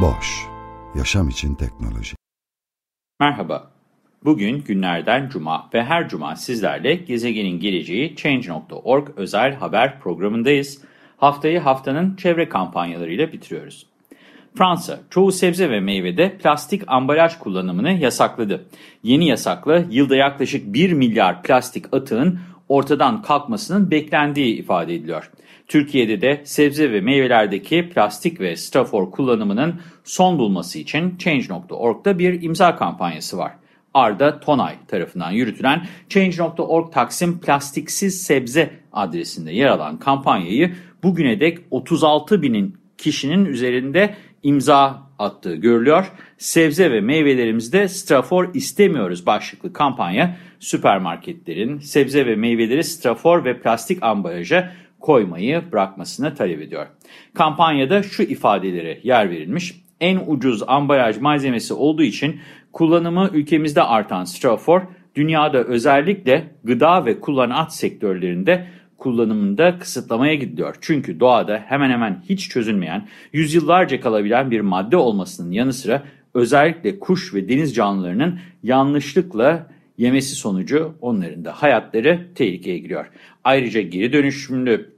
Boş, yaşam için teknoloji. Merhaba, bugün günlerden cuma ve her cuma sizlerle Gezegenin Geleceği Change.org özel haber programındayız. Haftayı haftanın çevre kampanyalarıyla bitiriyoruz. Fransa, çoğu sebze ve meyvede plastik ambalaj kullanımını yasakladı. Yeni yasakla yılda yaklaşık 1 milyar plastik atığın ortadan kalkmasının beklendiği ifade ediliyor. Türkiye'de de sebze ve meyvelerdeki plastik ve strafor kullanımının son bulması için Change.org'da bir imza kampanyası var. Arda Tonay tarafından yürütülen Change.org Taksim Plastiksiz Sebze adresinde yer alan kampanyayı bugüne dek 36 binin kişinin üzerinde imza attığı görülüyor. Sebze ve meyvelerimizde strafor istemiyoruz başlıklı kampanya süpermarketlerin sebze ve meyveleri strafor ve plastik ambalaja koymayı bırakmasını talep ediyor. Kampanyada şu ifadelere yer verilmiş. En ucuz ambalaj malzemesi olduğu için kullanımı ülkemizde artan strafor dünyada özellikle gıda ve kullanat sektörlerinde kullanımında kısıtlamaya gidiyor. Çünkü doğada hemen hemen hiç çözülmeyen, yüzyıllarca kalabilen bir madde olmasının yanı sıra özellikle kuş ve deniz canlılarının yanlışlıkla yemesi sonucu onların da hayatları tehlikeye giriyor. Ayrıca geri dönüşümlü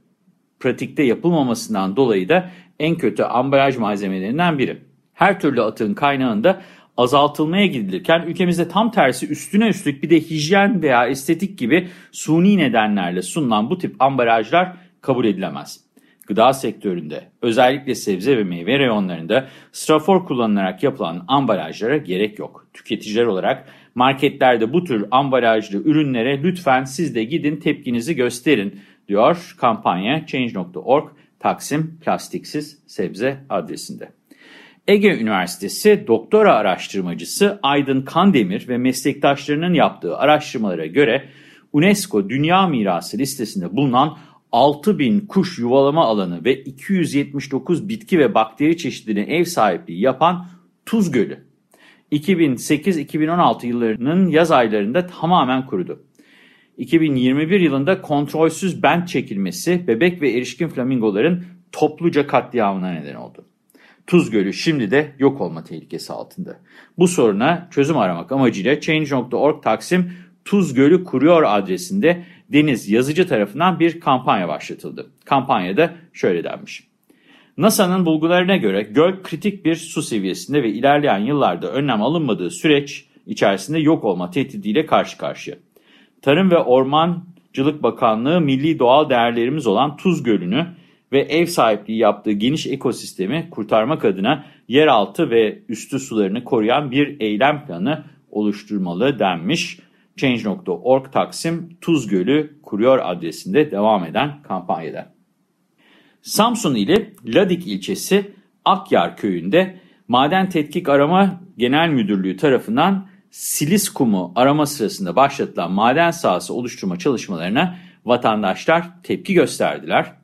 pratikte yapılmamasından dolayı da en kötü ambalaj malzemelerinden biri. Her türlü atığın kaynağında azaltılmaya gidilirken ülkemizde tam tersi üstüne üstlük bir de hijyen veya estetik gibi suni nedenlerle sunulan bu tip ambalajlar kabul edilemez. Gıda sektöründe özellikle sebze ve meyve reyonlarında strafor kullanılarak yapılan ambalajlara gerek yok. Tüketiciler olarak marketlerde bu tür ambalajlı ürünlere lütfen siz de gidin tepkinizi gösterin diyor kampanya Change.org Taksim Plastiksiz Sebze adresinde. Ege Üniversitesi doktora araştırmacısı Aydın Kandemir ve meslektaşlarının yaptığı araştırmalara göre UNESCO Dünya Mirası listesinde bulunan 6000 kuş yuvalama alanı ve 279 bitki ve bakteri çeşidine ev sahipliği yapan Tuz Gölü. 2008-2016 yıllarının yaz aylarında tamamen kurudu. 2021 yılında kontrolsüz bent çekilmesi bebek ve erişkin flamingoların topluca katliamına neden oldu. Tuz Gölü şimdi de yok olma tehlikesi altında. Bu soruna çözüm aramak amacıyla Change.org Taksim Tuz Gölü kuruyor adresinde Deniz Yazıcı tarafından bir kampanya başlatıldı. Kampanyada şöyle denmiş. NASA'nın bulgularına göre göl kritik bir su seviyesinde ve ilerleyen yıllarda önlem alınmadığı süreç içerisinde yok olma tehdidiyle karşı karşıya. Tarım ve Ormancılık Bakanlığı milli doğal değerlerimiz olan Tuz Gölü'nü ve ev sahipliği yaptığı geniş ekosistemi kurtarmak adına yeraltı ve üstü sularını koruyan bir eylem planı oluşturmalı denmiş. Change.org Taksim Tuz Gölü kuruyor adresinde devam eden kampanyada. Samsun ili Ladik ilçesi Akyar köyünde Maden Tetkik Arama Genel Müdürlüğü tarafından silis kumu arama sırasında başlatılan maden sahası oluşturma çalışmalarına vatandaşlar tepki gösterdiler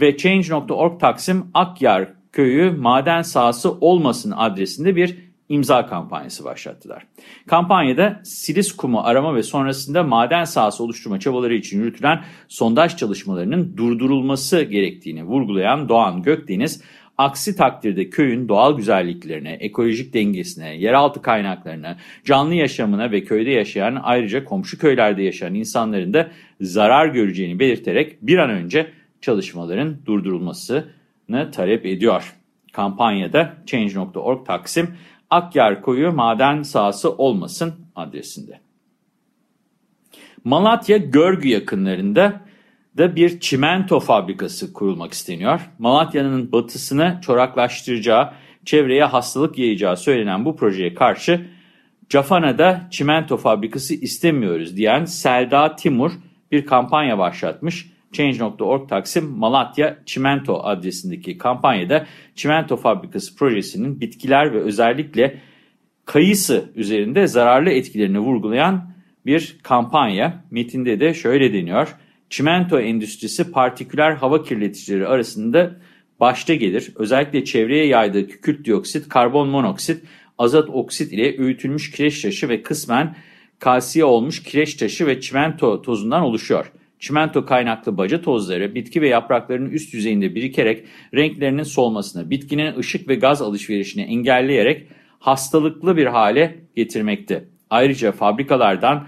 ve Change.org Taksim Akyar Köyü maden sahası olmasın adresinde bir imza kampanyası başlattılar. Kampanyada silis kumu arama ve sonrasında maden sahası oluşturma çabaları için yürütülen sondaj çalışmalarının durdurulması gerektiğini vurgulayan Doğan Gökdeniz, aksi takdirde köyün doğal güzelliklerine, ekolojik dengesine, yeraltı kaynaklarına, canlı yaşamına ve köyde yaşayan ayrıca komşu köylerde yaşayan insanların da zarar göreceğini belirterek bir an önce çalışmaların durdurulmasını talep ediyor. Kampanyada Change.org Taksim Akyar Koyu maden sahası olmasın adresinde. Malatya Görgü yakınlarında da bir çimento fabrikası kurulmak isteniyor. Malatya'nın batısını çoraklaştıracağı, çevreye hastalık yayacağı söylenen bu projeye karşı Cafana'da çimento fabrikası istemiyoruz diyen Selda Timur bir kampanya başlatmış Change.org Taksim Malatya Çimento adresindeki kampanyada çimento fabrikası projesinin bitkiler ve özellikle kayısı üzerinde zararlı etkilerini vurgulayan bir kampanya. Metinde de şöyle deniyor. Çimento endüstrisi partiküler hava kirleticileri arasında başta gelir. Özellikle çevreye yaydığı kükürt dioksit, karbon monoksit, azot oksit ile öğütülmüş kireç taşı ve kısmen kalsiye olmuş kireç taşı ve çimento tozundan oluşuyor. Çimento kaynaklı baca tozları bitki ve yapraklarının üst yüzeyinde birikerek renklerinin solmasını, bitkinin ışık ve gaz alışverişini engelleyerek hastalıklı bir hale getirmekte. Ayrıca fabrikalardan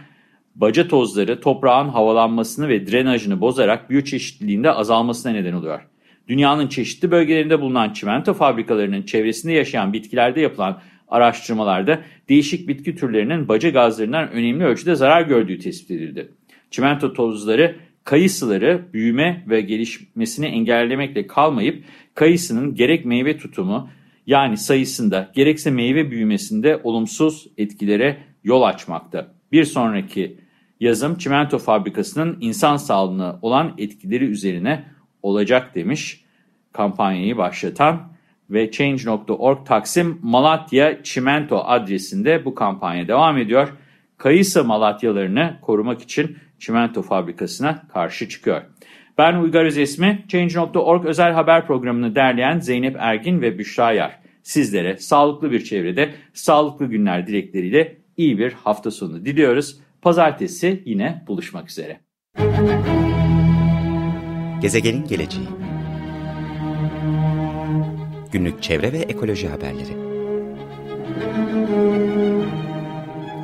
baca tozları toprağın havalanmasını ve drenajını bozarak biyoçeşitliliğinde azalmasına neden oluyor. Dünyanın çeşitli bölgelerinde bulunan çimento fabrikalarının çevresinde yaşayan bitkilerde yapılan araştırmalarda değişik bitki türlerinin baca gazlarından önemli ölçüde zarar gördüğü tespit edildi. Çimento tozları kayısıları büyüme ve gelişmesini engellemekle kalmayıp kayısının gerek meyve tutumu yani sayısında gerekse meyve büyümesinde olumsuz etkilere yol açmakta. Bir sonraki yazım çimento fabrikasının insan sağlığına olan etkileri üzerine olacak demiş kampanyayı başlatan ve Change.org Taksim Malatya Çimento adresinde bu kampanya devam ediyor. Kayısı Malatyalarını korumak için çimento fabrikasına karşı çıkıyor. Ben Uygar Özesmi, Change.org özel haber programını derleyen Zeynep Ergin ve Büşra Yar. Sizlere sağlıklı bir çevrede, sağlıklı günler dilekleriyle iyi bir hafta sonu diliyoruz. Pazartesi yine buluşmak üzere. Gezegenin geleceği Günlük çevre ve ekoloji haberleri